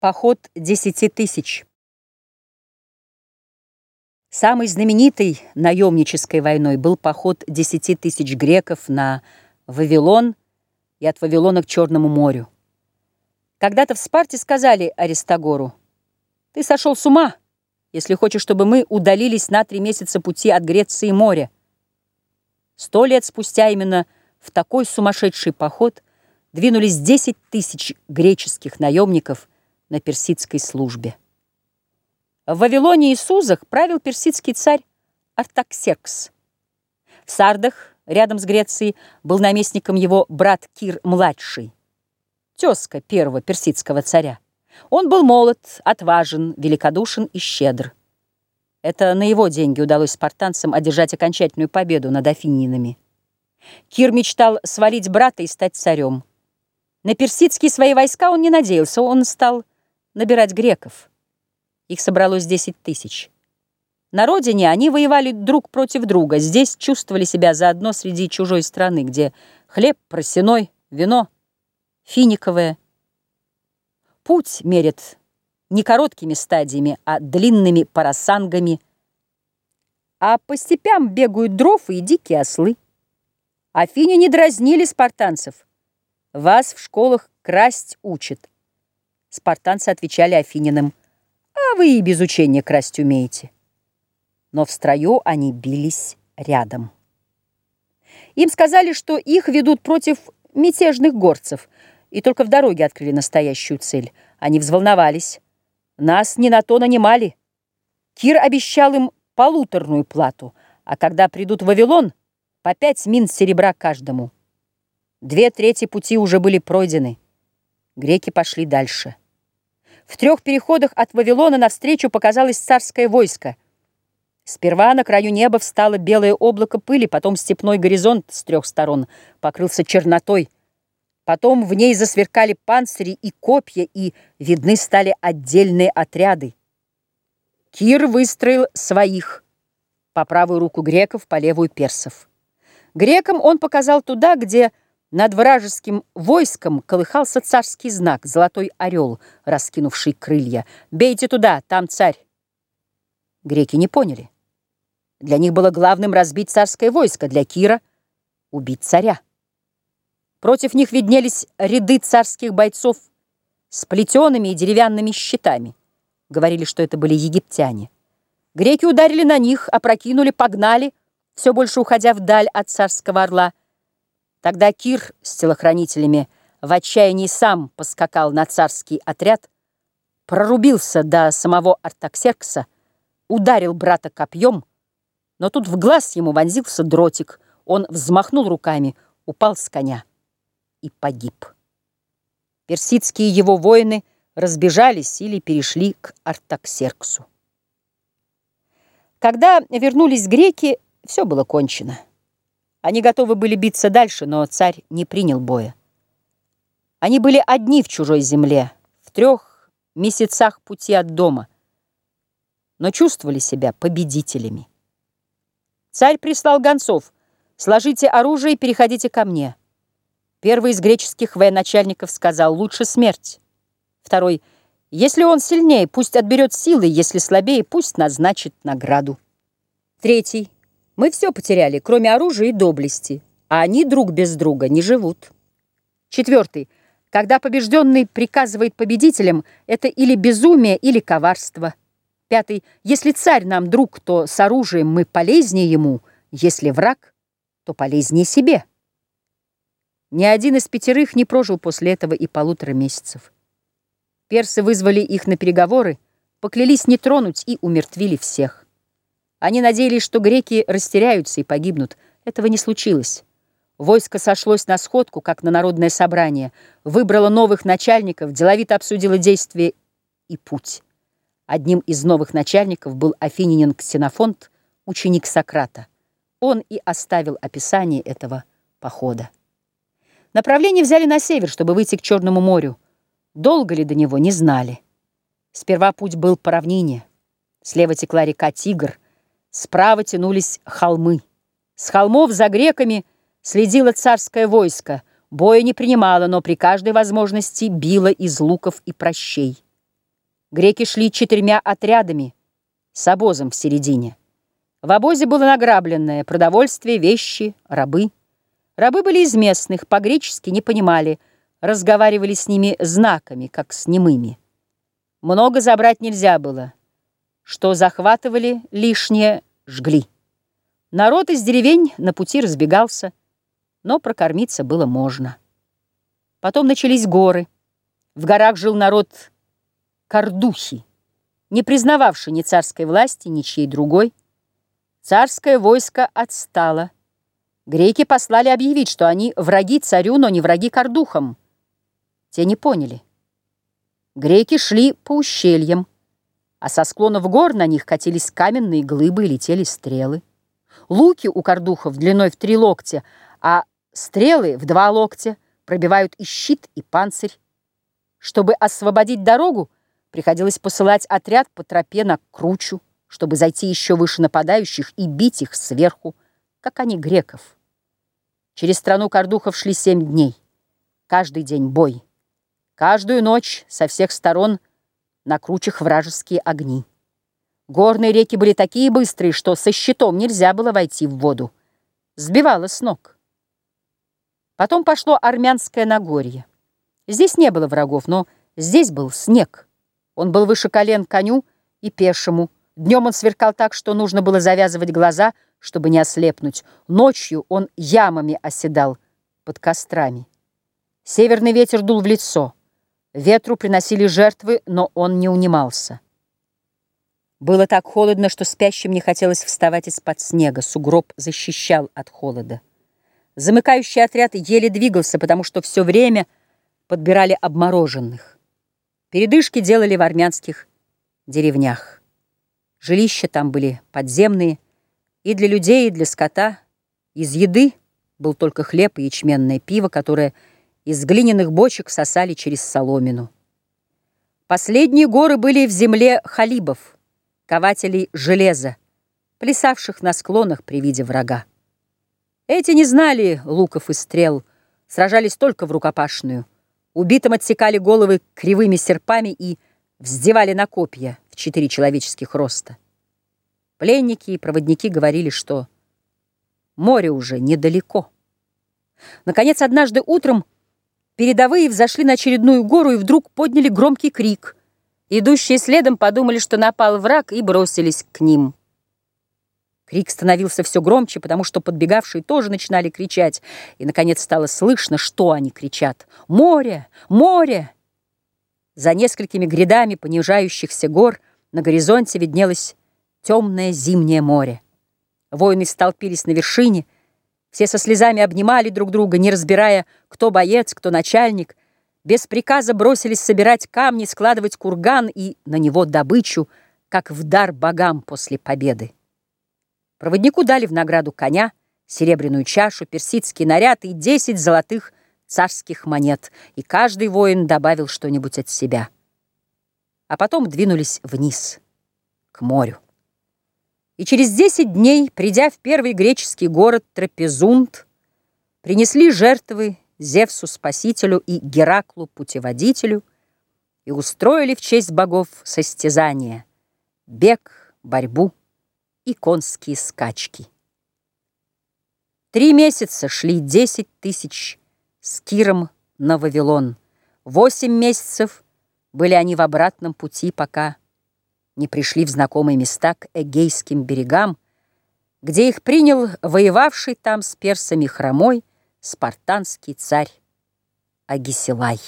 Поход десяти тысяч. Самой знаменитой наемнической войной был поход десяти тысяч греков на Вавилон и от Вавилона к Черному морю. Когда-то в Спарте сказали Аристагору, «Ты сошел с ума, если хочешь, чтобы мы удалились на три месяца пути от Греции и моря». Сто лет спустя именно в такой сумасшедший поход двинулись десять тысяч греческих наемников – на персидской службе. В Вавилоне и Сузах правил персидский царь Артаксеркс. В Сардах, рядом с Грецией, был наместником его брат Кир-младший, тезка первого персидского царя. Он был молод, отважен, великодушен и щедр. Это на его деньги удалось спартанцам одержать окончательную победу над афининами. Кир мечтал свалить брата и стать царем. На персидские свои войска он не надеялся, он стал набирать греков. Их собралось 10 тысяч. На родине они воевали друг против друга, здесь чувствовали себя заодно среди чужой страны, где хлеб просеной, вино финиковое. Путь мерят не короткими стадиями, а длинными парасангами, а по степям бегают дров и дикие ослы. Афине не дразнили спартанцев. Вас в школах красть учат. Спартанцы отвечали Афининам, а вы и без учения красть умеете. Но в строю они бились рядом. Им сказали, что их ведут против мятежных горцев, и только в дороге открыли настоящую цель. Они взволновались. Нас не на то нанимали. Кир обещал им полуторную плату, а когда придут в Вавилон, по пять мин серебра каждому. Две трети пути уже были пройдены. Греки пошли дальше. В трех переходах от Вавилона навстречу показалось царское войско. Сперва на краю неба встало белое облако пыли, потом степной горизонт с трех сторон покрылся чернотой. Потом в ней засверкали панцири и копья, и видны стали отдельные отряды. Кир выстроил своих, по правую руку греков, по левую персов. Грекам он показал туда, где... Над вражеским войском колыхался царский знак, золотой орел, раскинувший крылья. «Бейте туда, там царь!» Греки не поняли. Для них было главным разбить царское войско, для Кира — убить царя. Против них виднелись ряды царских бойцов с плетеными и деревянными щитами. Говорили, что это были египтяне. Греки ударили на них, опрокинули, погнали, все больше уходя вдаль от царского орла — Тогда Кир с телохранителями в отчаянии сам поскакал на царский отряд, прорубился до самого Артаксеркса, ударил брата копьем, но тут в глаз ему вонзился дротик. Он взмахнул руками, упал с коня и погиб. Персидские его воины разбежались или перешли к Артаксерксу. Когда вернулись греки, все было кончено. Они готовы были биться дальше, но царь не принял боя. Они были одни в чужой земле, в трех месяцах пути от дома, но чувствовали себя победителями. Царь прислал гонцов, сложите оружие и переходите ко мне. Первый из греческих военачальников сказал, лучше смерть. Второй, если он сильнее, пусть отберет силы, если слабее, пусть назначит награду. Третий, мы все потеряли, кроме оружия и доблести, а они друг без друга не живут. Четвертый. Когда побежденный приказывает победителям, это или безумие, или коварство. Пятый. Если царь нам друг, то с оружием мы полезнее ему, если враг, то полезнее себе. Ни один из пятерых не прожил после этого и полутора месяцев. Персы вызвали их на переговоры, поклялись не тронуть и умертвили всех. Они надеялись, что греки растеряются и погибнут. Этого не случилось. Войско сошлось на сходку, как на народное собрание, выбрало новых начальников, деловито обсудило действия и путь. Одним из новых начальников был афининин Ксенофонт, ученик Сократа. Он и оставил описание этого похода. Направление взяли на север, чтобы выйти к Черному морю. Долго ли до него, не знали. Сперва путь был по равнине. Слева текла река Тигр — Справа тянулись холмы. С холмов за греками следило царское войско. Боя не принимало, но при каждой возможности било из луков и прощей. Греки шли четырьмя отрядами с обозом в середине. В обозе было награбленное продовольствие, вещи, рабы. Рабы были из местных, по-гречески не понимали, разговаривали с ними знаками, как с немыми. Много забрать нельзя было. Что захватывали, лишнее жгли. Народ из деревень на пути разбегался, но прокормиться было можно. Потом начались горы. В горах жил народ Кардухи, не признававший ни царской власти, ни чьей другой. Царское войско отстало. Греки послали объявить, что они враги царю, но не враги Кардухам. Те не поняли. Греки шли по ущельям, а со склонов гор на них катились каменные глыбы и летели стрелы. Луки у кардухов длиной в три локтя, а стрелы в два локтя пробивают и щит, и панцирь. Чтобы освободить дорогу, приходилось посылать отряд по тропе на кручу, чтобы зайти еще выше нападающих и бить их сверху, как они греков. Через страну кардухов шли семь дней. Каждый день бой. Каждую ночь со всех сторон на кручах вражеские огни. Горные реки были такие быстрые, что со щитом нельзя было войти в воду. Сбивало с ног. Потом пошло армянское Нагорье. Здесь не было врагов, но здесь был снег. Он был выше колен коню и пешему. Днем он сверкал так, что нужно было завязывать глаза, чтобы не ослепнуть. Ночью он ямами оседал под кострами. Северный ветер дул в лицо. Ветру приносили жертвы, но он не унимался. Было так холодно, что спящим не хотелось вставать из-под снега. Сугроб защищал от холода. Замыкающий отряд еле двигался, потому что все время подбирали обмороженных. Передышки делали в армянских деревнях. Жилища там были подземные, и для людей, и для скота. Из еды был только хлеб и ячменное пиво, которое из глиняных бочек сосали через соломину. Последние горы были в земле халибов — кователей железа, плясавших на склонах при виде врага. Эти не знали луков и стрел, сражались только в рукопашную. Убитым отсекали головы кривыми серпами и вздевали на копья в четыре человеческих роста. Пленники и проводники говорили, что море уже недалеко. Наконец, однажды утром передовые взошли на очередную гору и вдруг подняли громкий крик — Идущие следом подумали, что напал враг, и бросились к ним. Крик становился все громче, потому что подбегавшие тоже начинали кричать, и, наконец, стало слышно, что они кричат. «Море! Море!» За несколькими грядами понижающихся гор на горизонте виднелось темное зимнее море. Воины столпились на вершине, все со слезами обнимали друг друга, не разбирая, кто боец, кто начальник — без приказа бросились собирать камни, складывать курган и на него добычу, как в дар богам после победы. Проводнику дали в награду коня, серебряную чашу, персидский наряд и десять золотых царских монет, и каждый воин добавил что-нибудь от себя. А потом двинулись вниз, к морю. И через десять дней, придя в первый греческий город Трапезунд, принесли жертвы Зевсу Спасителю и Гераклу Путеводителю и устроили в честь богов состязания, бег, борьбу и конские скачки. Три месяца шли десять тысяч с Киром на Вавилон. Восемь месяцев были они в обратном пути, пока не пришли в знакомые места к Эгейским берегам, где их принял воевавший там с персами хромой, спартанский царь Агисилай.